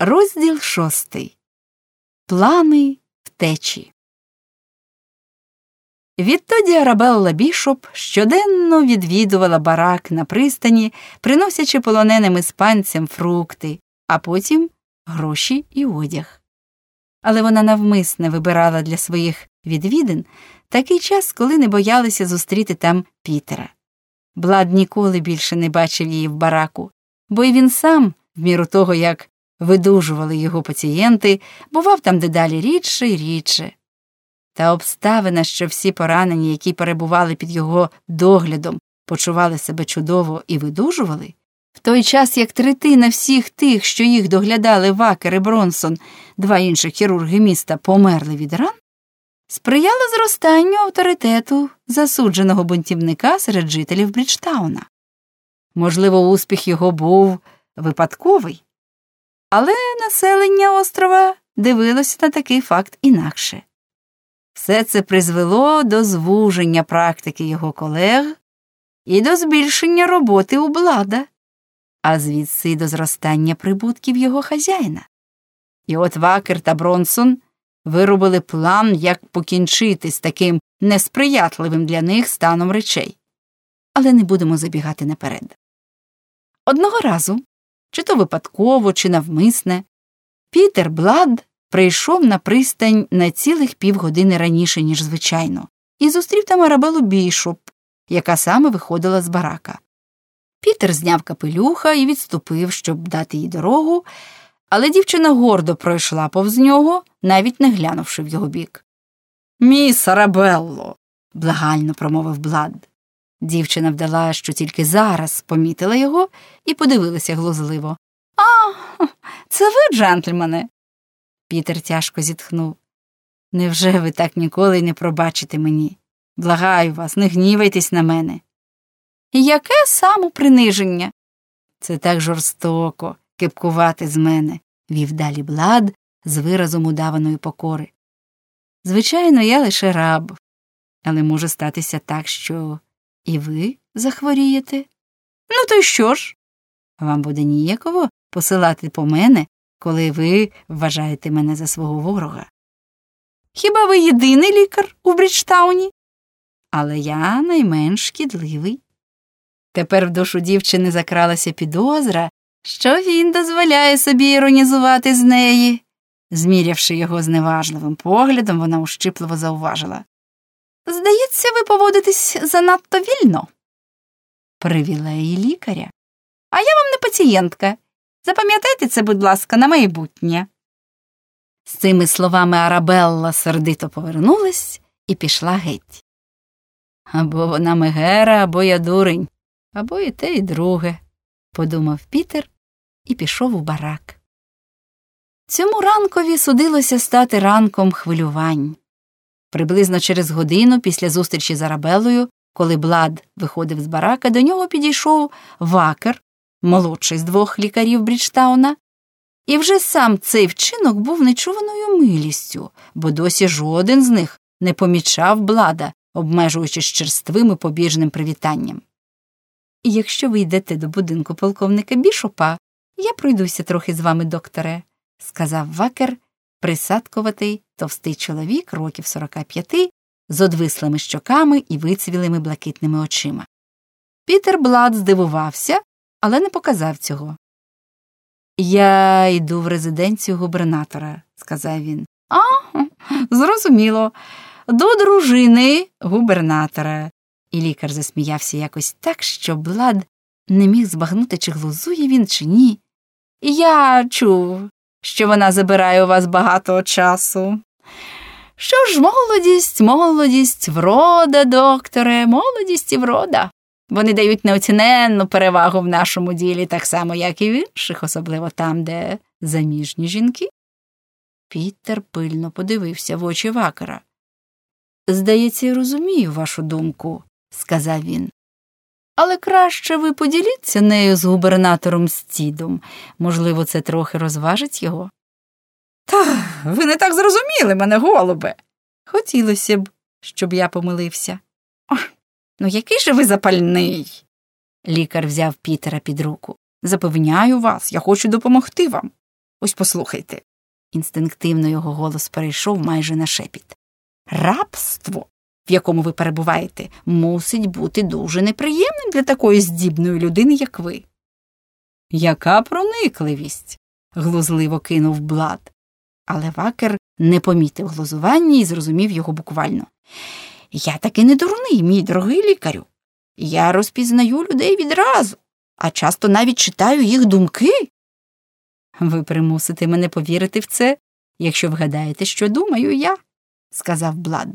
Розділ шостий. Плани втечі. Відтоді Арабелла Бішоп щоденно відвідувала барак на пристані, приносячи полоненим іспанцям фрукти, а потім гроші і одяг. Але вона навмисне вибирала для своїх відвідин такий час, коли не боялася зустріти там Пітера. Блад ніколи більше не бачив її в бараку, бо й він сам, в міру того, як видужували його пацієнти, бував там дедалі рідше і рідше. Та обставина, що всі поранені, які перебували під його доглядом, почували себе чудово і видужували, в той час як третина всіх тих, що їх доглядали Вакер і Бронсон, два інших хірурги міста, померли від ран, сприяла зростанню авторитету засудженого бунтівника серед жителів Бріджтауна. Можливо, успіх його був випадковий, але населення острова дивилося на такий факт інакше. Все це призвело до звуження практики його колег і до збільшення роботи у блада, а звідси до зростання прибутків його хазяїна. І от Вакер та Бронсон виробили план, як покінчити з таким несприятливим для них станом речей. Але не будемо забігати наперед. Одного разу, чи то випадково, чи навмисне, Пітер Блад прийшов на пристань на цілих півгодини раніше, ніж звичайно, і зустрів там Арабелу Бішоп, яка саме виходила з барака. Пітер зняв капелюха і відступив, щоб дати їй дорогу, але дівчина гордо пройшла повз нього, навіть не глянувши в його бік. Міс Арабелло, благально промовив Блад. Дівчина вдала, що тільки зараз помітила його і подивилася глузливо. А, це ви, джентльмени? Пітер тяжко зітхнув. Невже ви так ніколи не пробачите мені? Благаю вас, не гнівайтесь на мене. Яке самоприниження? Це так жорстоко кепкувати з мене, вів далі Блад з виразом удаваної покори. Звичайно, я лише раб, але може статися так, що і ви захворієте? Ну, то й що ж? Вам буде ніяково посилати по мене, коли ви вважаєте мене за свого ворога. Хіба ви єдиний лікар у Бріджтауні? Але я найменш шкідливий. Тепер в душу дівчини закралася підозра, що він дозволяє собі іронізувати з неї. Змірявши його зневажливим поглядом, вона ущипливо зауважила. Здається, ви поводитесь занадто вільно. Привілеї лікаря. А я вам не пацієнтка. Запам'ятайте це, будь ласка, на майбутнє. З цими словами Арабелла сердито повернулась і пішла геть. Або вона мегера, або я дурень, або і те, і друге, подумав Пітер і пішов у барак. Цьому ранкові судилося стати ранком хвилювань. Приблизно через годину після зустрічі з Арабелою, коли Блад виходив з барака, до нього підійшов вакер, молодший з двох лікарів Бріджтауна, і вже сам цей вчинок був нечуваною милістю, бо досі жоден з них не помічав блада, обмежуючись черствим і побіжним привітанням. Якщо ви йдете до будинку полковника Бішопа, я пройдуся трохи з вами, докторе, сказав вакер, присадкуватий товстий чоловік років 45 з одвислими щоками і вицвілими блакитними очима. Пітер Блад здивувався, але не показав цього. Я йду в резиденцію губернатора, сказав він. А, зрозуміло. До дружини губернатора. І лікар засміявся якось так, що Блад не міг збагнути, чи глузує він, чи ні. Я чув, що вона забирає у вас багато часу. Що ж, молодість, молодість, врода, докторе, молодість і врода. Вони дають неоціненну перевагу в нашому ділі, так само, як і в інших, особливо там, де заміжні жінки. Пітер пильно подивився в очі вакера. Здається, я розумію вашу думку, сказав він. Але краще ви поділіться нею з губернатором Стідом. Можливо, це трохи розважить його. Та ви не так зрозуміли мене, голубе. Хотілося б, щоб я помилився. Ох, ну який же ви запальний. Лікар взяв Пітера під руку. Запевняю вас, я хочу допомогти вам. Ось послухайте. Інстинктивно його голос перейшов майже на шепіт. Рабство, в якому ви перебуваєте, мусить бути дуже неприємним для такої здібної людини, як ви. Яка проникливість? глузливо кинув Блад. Але вакер не помітив глузування і зрозумів його буквально. Я таки не дурний, мій дорогий лікарю. Я розпізнаю людей відразу, а часто навіть читаю їх думки. Ви примусите мене повірити в це, якщо вгадаєте, що думаю я, сказав Блад.